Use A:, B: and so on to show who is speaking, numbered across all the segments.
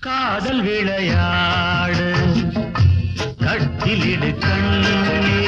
A: காதல் விளையாடு. கட்டிலிடு கண்ணே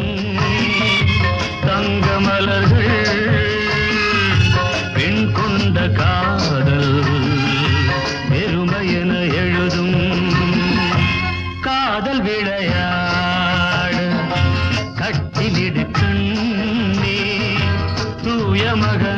A: ಪ್ರಿಯ ಮಗ